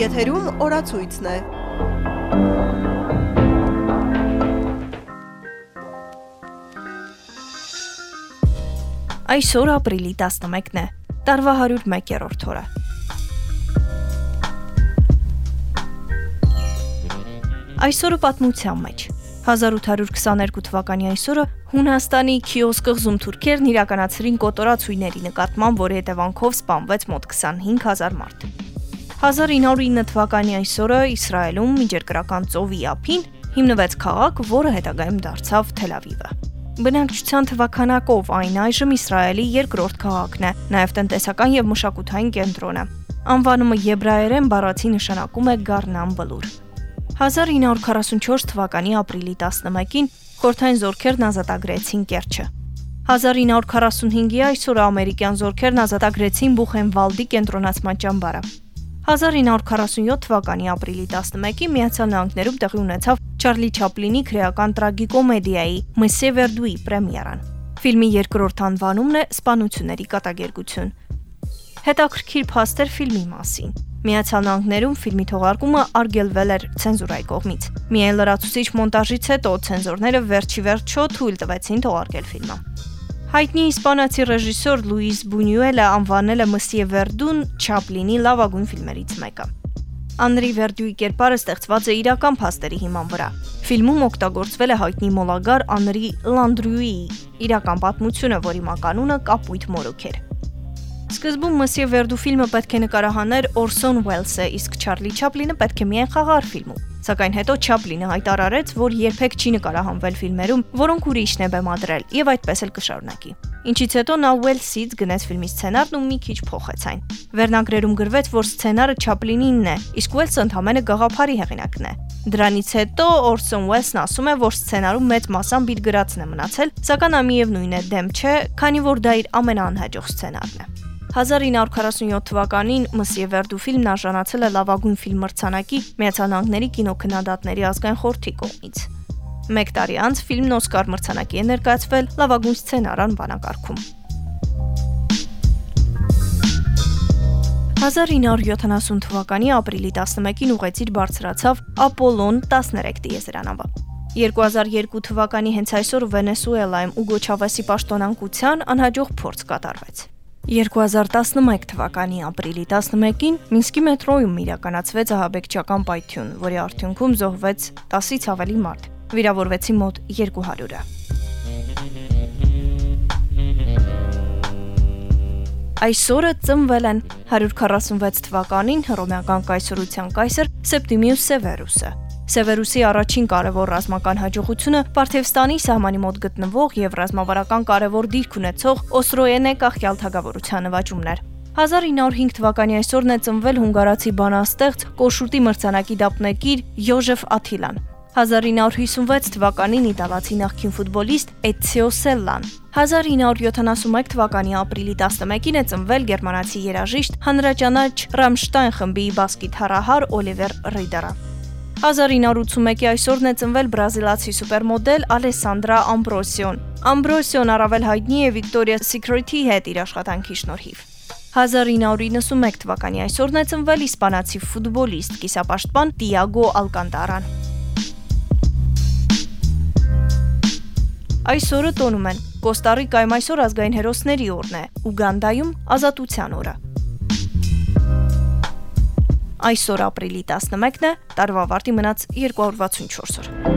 Եթերում օրացույցն է։ Այսօր ապրիլի 11-ն է։ Տարվա 101-րդ օրը։ Այսօրը պատմության մեջ 1822 թվականի այսօրը Հունաստանի Քիոս կղզում թուրքերն իրականացրին կոտորացույների նկատմամբ, որի հետևանքով սպանվեց մոտ 25000 մարդ։ 1909 թվականի այսօրը Իսրայելում միջերկրական ծովի ափին հիմնվեց քաղաք, որը հետագայում դարձավ Թել Ավիվը։ Բնակչության թվականակով այն այժմ Իսրայելի երկրորդ քաղաքն է, նաև տնտեսական եւ մշակութային կենտրոնը։ Անվանումը եբրայերեն բառացի նշանակում է Գառնան բլուր։ 1944 թվականի ապրիլի 11-ին Խորթային զորքերն ազատագրեցին Կերչը։ 1945-ի այսօրը ամերիկյան զորքերն ազատագրեցին Բուխենվալդի կենտրոնացման ճամբարը։ 1947 թվականի ապրիլի 11-ին Միացյալ Նահանգներում տեղի ունեցավ Չարլի Չապլինի քրեական տրագիկոմեդիայի Մսե Վերդուի պրեմիերան։ Ֆիլմի երկրորդ անվանումն է Սպանությունների կատակերգություն։ Հետաքրքիր փաստեր ֆիլմի մասին։ Միացյալ Նահանգներում ֆիլմի թողարկումը արգելվել էր ցենզուրայի կողմից։ Միայն լրացուցիչ մոնտաժից հետո ցենզորները վերջի վերջո թույլ տվեցին թողարկել ֆիլմը։ Հայտնի իսպանացի ռեժիսոր Լուիս Բունյուելը անվանել է Մսիե Վերդուն Չապլինի լավագույն ֆիլմերից մեկը։ Անրի Վերդյուի կերպարը ստեղծված է իրական փաստերի հիման վրա։ Ֆիլմում օգտագործվել է հայտնի մոլագար Անրի Լանդրյուի իրական պատմությունը, որի մականունը կապույտ մորոք էր։ Սկզբում Մսիե Վերդու ֆիլմը պետք է նկարահաներ Օրսոն Ուելսը, իսկ Չարլի Չապլինը պետք է միայն խաղար ֆիլմում։ Սակայն հետո Չապլինը հայտարարեց, որ երբեք չի նկարահանվել ֆիլմերում, որոնք ուրիշն է բեմադրել, եւ այդպես էլ կշարունակի։ Ինչից հետո նա Ուելսից գնաց ֆիլմի սցենարն ու մի քիչ փոխեց այն։ Վերնագրերում գրվեց, որ սցենարը Չապլինինն է, իսկ Ուելսը ընդհանրապես գաղափարի հեղինակն է։ Դրանից հետո Օրսոն Ուելսն ասում է, որ սցենարում մեծ մասամբ իր գրածն է մնացել, սակայն ամիևնույն է դեմ չէ, քանի որ դա իր ամենաանհաջող սցենարն է։ 1947 թվականին Մսիե Վերդու ֆիլմն արժանացել է լավագույն ֆիլմ մրցանակի Միացյալ Նահանգների կինոքննադատների ազգային խորհրդի կողմից։ Մեկ տարի անց ֆիլմն Օսկար մրցանակի է ներկայացվել լավագույն սցենար անվանակարգում։ 1970 թվականի ապրիլի 11-ին ուղեցիր բարձրացավ Ապոլոն 13 տիեզերանավը։ 2002 թվականի հենց այսօր Վենեսուելայում Ուգո Չավեսի պաշտոնանկության անհաջող փորձ կատարվեց։ 2011 թվականի ապրիլի 11-ին Մինսկի մետրոյում իրականացվեց ահաբեկչական պայթյուն, որի արդյունքում զոհվեց 10-ից ավելի մարդ, վիրավորվեցին մոտ 200-ը։ Այսօրը ծնվել են 146 թվականին հռոմեական կայսրության կայսր Սեպտիմիուս Սևերուսը, Սևերուսի առաջին կարևոր ռազմական հաջողությունը Պարթևստանի սահմանի մոտ գտնվող եւ ռազմավարական կարևոր դիրք ունեցող Օսրոենե կախյալ թագավորության նվաճումն էր։ 1905 թվականի այսօրն է ծնվել հունգարացի բանաստեղծ Կոշուտի մրցանակի դափնեկիր Յոժեֆ Աթիլան։ 1956 թվականին իտալացի նախկին ֆուտբոլիստ Էցիո Սելլան 1971 թվականի ապրիլի 11-ին է ծնվել գերմանացի երաժիշտ հանրաճանաչ Ռամշտայն խմբի բասկիթարահար Օլիվեր Ռիդերը 1981-ի այսօրն է ծնվել բրազիլացի սուպերմոդել Ալեսանդրա Ամբրոսիոն։ Ամբրոսիոն առավել հայտնի է Victoria's Secret-ի հետ իր աշխատանքի շնորհիվ։ 1991 թվականի այսօրն է ծնվել իսպանացի ֆուտբոլիստ, կիսապաշտպան Տիագո Ալկանտարան։ Այսօրը տոնում են. Կոստարիկայում այսօր ազգային հերոսների օրն է, Ուգանդայում ազատության օրը։ Այսօր ապրիլի 11-ն է, տարվա վարտի մնաց 264 օր։